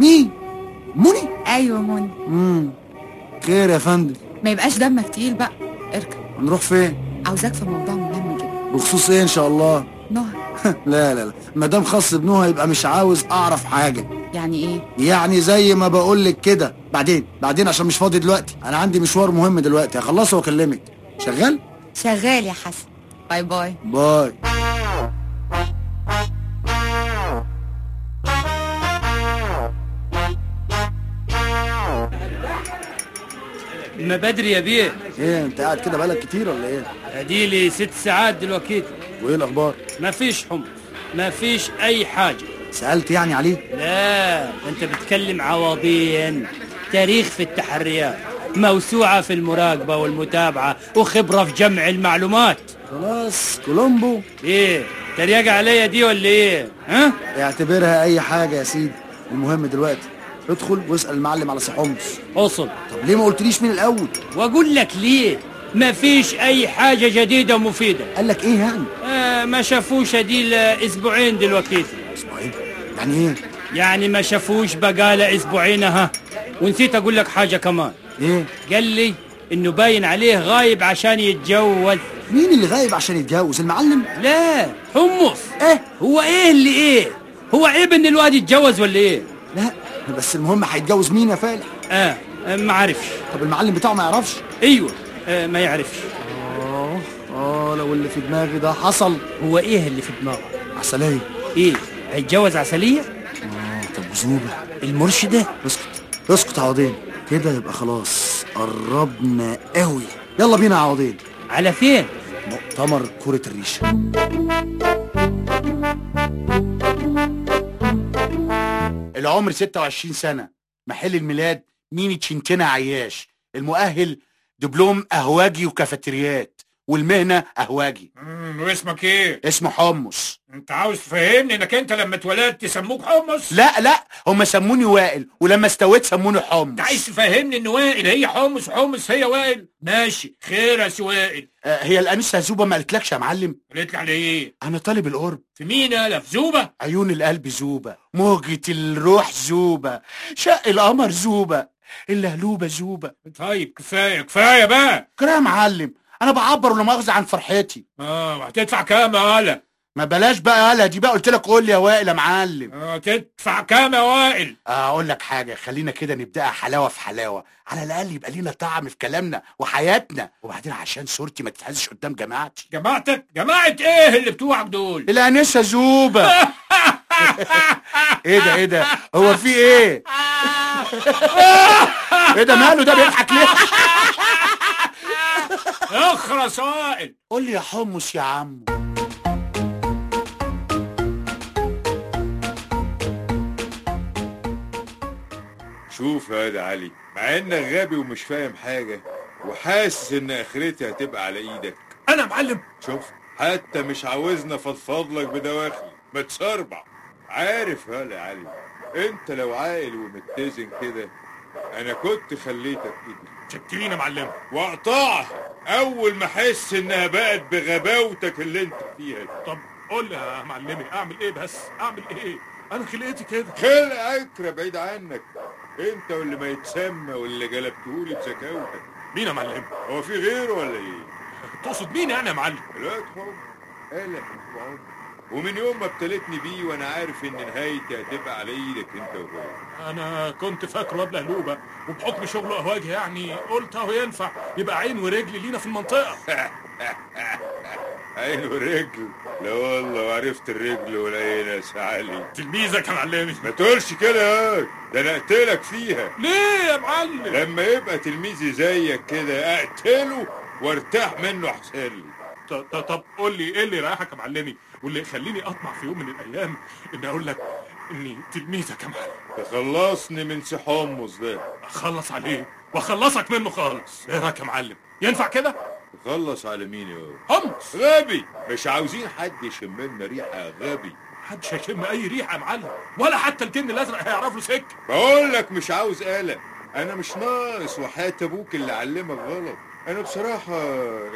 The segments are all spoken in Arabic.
مين منى أيوه منى امم خير يا فندم. ما يبقاش دمك تقيل بقى. اركب. هنروح فين؟ عاوزاك في موضوع مهم جدا. بخصوص إيه إن شاء الله؟ نهى لا لا لا. ما دام خاص بنهى يبقى مش عاوز أعرف حاجة. يعني إيه؟ يعني زي ما بقول لك كده. بعدين بعدين عشان مش فاضي دلوقتي. أنا عندي مشوار مهم دلوقتي. هخلصه وأكلمك. شغال؟ شغال يا حسن. bye bye. bye. ما بدري يا بيه. إيه أنت قاعد كده بقالك كتير ولا إيه؟ ادي لي ست ساعات دلوقتي. وإيه الأخبار؟ ما فيش حمص ما فيش أي حاجة. سألت يعني عليه لا أنت بتكلم عواضين تاريخ في التحريات موسوعة في المراقبة والمتابعة وخبرة في جمع المعلومات. خلاص كولومبو. إيه تريقة عليا دي ولا إيه؟ ها؟ اعتبرها أي حاجة يا سيدي المهم دلوقتي. ادخل واسأل المعلم على سحومس أصل. طب ليه ما قلتليش مين الأول؟ وأقول لك ليه؟ ما فيش أي حاجة جديدة ومفيدة. قال لك إيه يعني؟ آه ما شافوش دي أسبوعين دلوقتي. أسبوعين؟ يعني إيه؟ يعني ما شافوش بقالة أسبوعين ها. ونسيت أقول لك حاجة كمان. إيه؟ قال لي إنه باين عليه غايب عشان يتجوز. مين اللي غايب عشان يتجوز؟ المعلم؟ لا حمص إيه؟ هو إيه اللي إيه؟ هو عيب إن الواد يتجوز ولا إيه؟ لا. بس المهم هيتجوز مين يا فالح؟ آه آه، ما عرفش. طب المعلم بتاعه ما يعرفش؟ أيوه آه ما يعرفش. آه آه لو اللي في دماغي ده حصل. هو إيه اللي في دماغه؟ عسلية. إيه هيتجوز عسلية؟ آه طب وزوبة المرشدة اسكت اسكت عوضين. كده يبقى خلاص قربنا قوي. يلا بينا يا عوضين. على فين مؤتمر كرة الريشة. العمر 26 سنة. محل الميلاد ميت شنتنا عياش. المؤهل دبلوم أهواجي وكافيتريات. والمهنة أهواجي مم، واسمك إيه؟ اسمه حمص أنت عاوز تفهمني إنك أنت لما اتولدت سموك حمص؟ لا لا هم سموني وائل ولما استويت سموني أنت حمص عايز تفهمني إن وائل هي حمص وحمص هي وائل؟ ماشي خير يا وائل آه، هي الأنسة زوبة ما قالتلكش يا معلم قلت لي على إيه؟ أنا طالب القرب في مين يالا في زوبة؟ عيون القلب زوبة موجة الروح زوبة شق القمر زوبة اللهلوبة زوبة طيب كفاية كفاية بقى كده يا معلم أنا بعبر ولا مؤاخذة عن فرحتي. آه وهتدفع كام يا ولا؟ ما بلاش بقى يالا دي بقى قلت لك قول لي يا وائل يا معلم. آه تدفع كام يا وائل؟ أقول لك حاجة خلينا كده نبداها حلاوة في حلاوة. على الأقل يبقى لينا طعم في كلامنا وحياتنا. وبعدين عشان صورتي ما تتهزش قدام جماعتي. جماعتك؟ جماعة إيه اللي بتوعك دول؟ الانسه زوبه إيه ده إيه ده؟ هو في إيه؟ إيه ده ماله ده بيضحك ليه؟ اخرس وائل قول لي يا حمص يا عم شوف يا واد علي مع انك غبي ومش فاهم حاجة وحاسس ان اخرتي هتبقى على إيدك. أنا يا معلم. شوف حتى مش عاوزنا فضفض لك بدواخل ما تسربع عارف يا يا علي انت لو عاقل ومتزن كده أنا كنت خليتك كده شكرين يا معلم. واقطعها. أول ما احس إنها بقت بغباوتك اللي أنت فيها دي. طب قول لي يا معلمي أعمل إيه بس؟ أعمل إيه؟ أنا خلقتي كده خلق عكرة بعيد عنك أنت واللي ما يتسمى واللي جلبتهولي بزكاوتك مين يا معلم؟ هو في غيره ولا إيه تقصد مين يعني يا معلم؟ الوقت حب قلق ومن يوم ما ابتلتني بيه وأنا عارف إن نهايتي هتبقى على إيدك أنت وهو. أنا كنت فاكره قبل هلوبة وبحكم شغله اهواجي يعني قلت أهو ينفع يبقى عين ورجل لينا في المنطقة. عين ورجل؟ لا والله وعرفت الرجل والعين يا سعالي تلميذك يا معلمي. ما تقولش كده يا ده أنا أقتلك فيها. ليه يا معلم؟ لما يبقى تلميذي زيك كده أقتله وارتاح منه احسن لي. طب قول لي إيه اللي رايحك يا معلمي؟ واللي يخليني أطمع في يوم من الأيام اني أقول لك إني تلميذك يا معلم تخلصني من سي حمص ده أخلص عليه وأخلصك منه خالص. إيه رأيك يا معلم؟ ينفع كده؟ تخلص على مين يا حمص غبي. مش عاوزين حد يشم لنا ريحة غبي. محدش هيشم أي ريحة يا معلم. ولا حتى الجن الأزرق هيعرف له سكة. بقول لك مش عاوز قلق أنا مش ناقص وحياة أبوك اللي علمك غلط. أنا بصراحة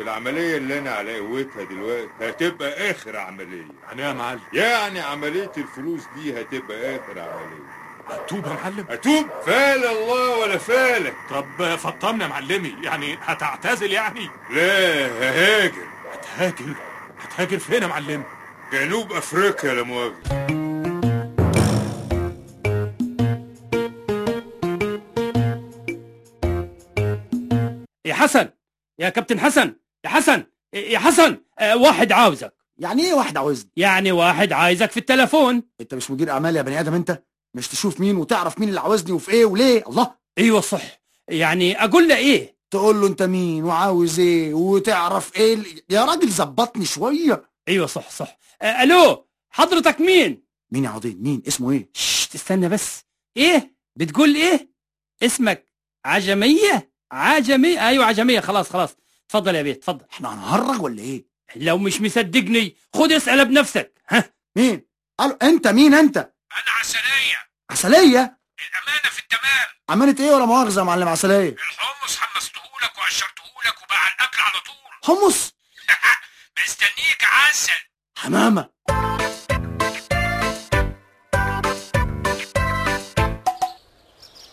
العملية اللي أنا على قوتها دلوقتي هتبقى آخر عملية. يعني إيه يا معلم؟ يعني عملية الفلوس دي هتبقى آخر عملية. توب يا معلم؟ اتوب فال الله ولا فالك. طب فطمني يا معلمي. يعني هتعتزل يعني؟ لا ههاجر. هتهاجر؟ هتهاجر فين يا معلم؟ جنوب أفريقيا لا مؤاخذة. يا حسن! يا كابتن حسن يا حسن يا حسن آه، واحد عاوزك. يعني إيه واحد عاوزني؟ يعني واحد عايزك في التلفون أنت مش مدير أعمال يا بني آدم أنت؟ مش تشوف مين وتعرف مين اللي عاوزني وفي إيه وليه؟ الله. أيوه صح. يعني أقول له إيه؟ تقول له أنت مين وعاوز إيه وتعرف إيه يا راجل ظبطني شوية. أيوه صح صح. آه، ألو حضرتك مين؟ مين يا عضين مين؟ اسمه إيه؟ شت استنى بس. إيه؟ بتقول إيه؟ اسمك عجمية؟ عجمية أيوه عجمية. خلاص خلاص. تفضل يا بيت تفضل. إحنا هنهرج ولا إيه؟ لو مش مصدقني خد اسأل بنفسك. ها؟ مين؟ قالوا أنت مين أنت؟ أنا عسلية. عسلية؟ الأمانة في التمام. عملت إيه ولا مؤاخذة يا معلم؟ عسلية. الحمص حمصتهولك وقشرتهولك وباع الأكل على طول. حمص؟ مستنيك عسل. حمامة.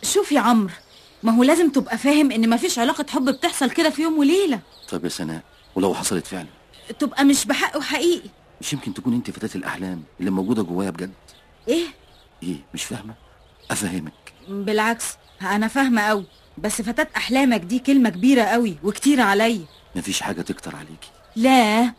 شوف يا عمرو ما هو لازم تبقى فاهم إن مفيش علاقة حب بتحصل كده في يوم وليلة. طب يا سناء ولو حصلت فعلا؟ تبقى مش بحق وحقيقي مش يمكن تكون أنت فتاة الأحلام اللي موجودة جوايا بجد؟ إيه؟ إيه مش فاهمة؟ أفهمك. بالعكس أنا فاهمة قوي بس فتاة أحلامك دي كلمة كبيرة قوي وكتير عليا. مفيش حاجة تكتر عليكي. لا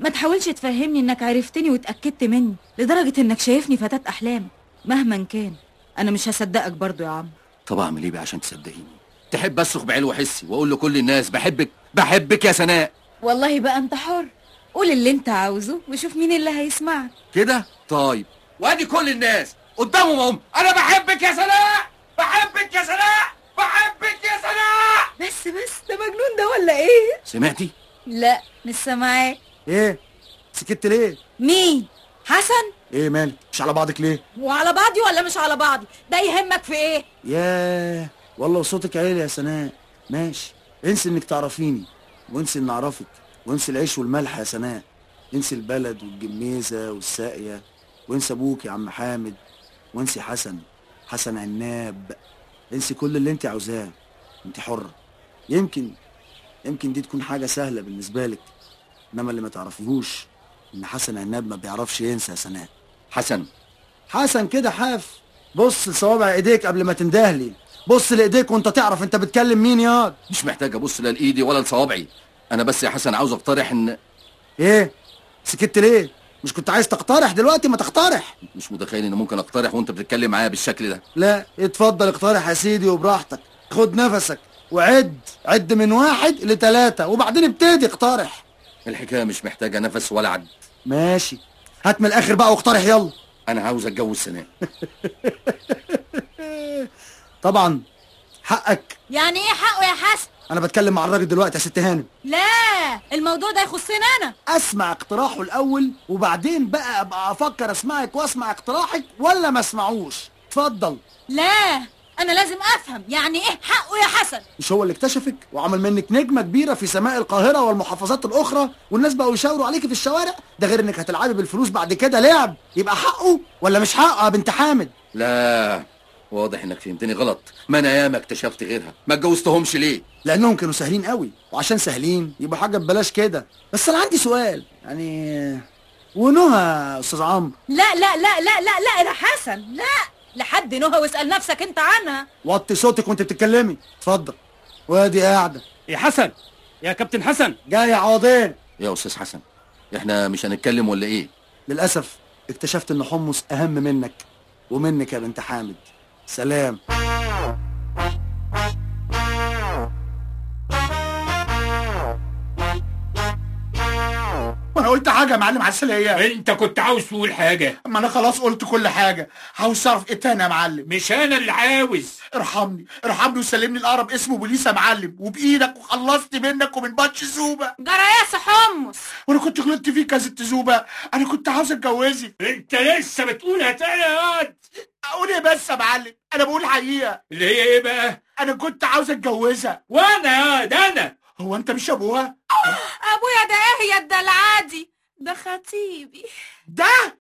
ما تحاولش تفهمني إنك عرفتني واتأكدت مني لدرجة إنك شايفني فتاة أحلام مهما كان. أنا مش هصدقك برضو يا عم. طب اعمل إيه بقى عشان تصدقيني؟ تحب اصرخ بعلو حسي وأقول لكل الناس بحبك بحبك يا سناء. والله بقى انت حر. قول اللي انت عاوزه وشوف مين اللي هيسمعك. كده؟ طيب. وادي كل الناس. قدامهم هم. أنا بحبك يا سناء! بحبك يا سناء! بحبك يا سناء! بس بس ده مجنون ده ولا إيه؟ سمعتي؟ لا مش سامعاك إيه؟ سكت ليه؟ مين؟ حسن؟ إيه مالك مش على بعضك ليه؟ وعلى بعضي ولا مش على بعضي؟ ده يهمك في إيه؟ ياه والله صوتك عالي يا سناء. ماشي. انسي إنك تعرفيني. وانسي إني أعرفك. وانسي العيش والملح يا سناء. انسي البلد والجميزة والساقية. وانسي أبوك يا عم حامد. وانسي حسن. حسن عناب. انسي كل اللي انت عاوزاه. انت حرة. يمكن يمكن دي تكون حاجة سهلة بالنسبة لك. إنما اللي ما تعرفيهوش إن حسن عناب ما بيعرفش ينسى يا سناء. حسن. حسن كده حاف. بص لصوابع ايديك قبل ما تندهلي. بص لإيديك وانت تعرف انت بتكلم مين ياض مش محتاج ابص لا لإيدي ولا لصوابعي. أنا بس يا حسن عاوز أقترح إن إيه؟ سكت ليه؟ مش كنت عايز تقترح دلوقتي؟ ما تقترح. مش متخيل إن ممكن أقترح وأنت بتتكلم معايا بالشكل ده. لا اتفضل اقترح يا سيدي وبراحتك. خد نفسك وعد. عد من واحد لتلاتة وبعدين ابتدي اقترح. الحكاية مش محتاجة نفس ولا عد. ماشي. هات من الآخر بقى واقترح يلا. أنا عاوز أتجوز سناء طبعا حقك. يعني إيه حقه يا حسن؟ أنا بتكلم مع الراجل دلوقتي يا ست هانم. لا الموضوع ده يخصني أنا. أسمع اقتراحه الأول وبعدين بقى أبقى أفكر أسمعك وأسمع اقتراحك ولا ما أسمعوش. اتفضل. لا. أنا لازم أفهم يعني إيه حقه يا حسن؟ مش هو اللي اكتشفك؟ وعمل منك نجمة كبيرة في سماء القاهرة والمحافظات الأخرى والناس بقوا يشاوروا عليكي في الشوارع؟ ده غير إنك هتلعبي بالفلوس بعد كده لعب. يبقى حقه ولا مش حقه يا بنت حامد؟ لا واضح إنك فهمتني غلط. ما أنا ياما اكتشفت غيرها؟ ما اتجوزتهمش ليه؟ لأنهم كانوا سهلين قوي. وعشان سهلين يبقى حاجة ببلاش كده. بس أنا عندي سؤال يعني ونهى يا أستاذ عمرو. لا لا لا لا لا لا يا حسن. لا! لحد نهى واسأل نفسك انت عنها. وطي صوتك وأنت بتتكلمي. اتفضل. وادي قاعدة. يا حسن يا كابتن حسن. جاي عوضين. يا أستاذ حسن إحنا مش هنتكلم ولا إيه؟ للأسف اكتشفت إن حمص أهم منك ومنك يا بنت حامد. سلام. وأنا قلت حاجة يا معلم عسلية أنت كنت عاوز تقول حاجة. ما أنا خلاص قلت كل حاجة. عاوز أعرف إيه تاني يا معلم؟ مش أنا اللي عاوز. ارحمني. ارحمني وسلمني الاقرب اسمه بوليس يا معلم. وبإيدك وخلصت منك ومن باتش زوبه جرايس حمص. وأنا كنت غلطت فيك يا ست زوبه أنا كنت عاوز أتجوزك. أنت لسه بتقولها تاني يا واد أقول إيه بس يا معلم؟ أنا بقول حقيقة. اللي هي إيه بقى؟ أنا كنت عاوز أتجوزها. وأنا؟ يا واد أنا. هو أنت مش أبوها؟ أبويا ده إيه يا الدلعادي ده خطيبي. ده؟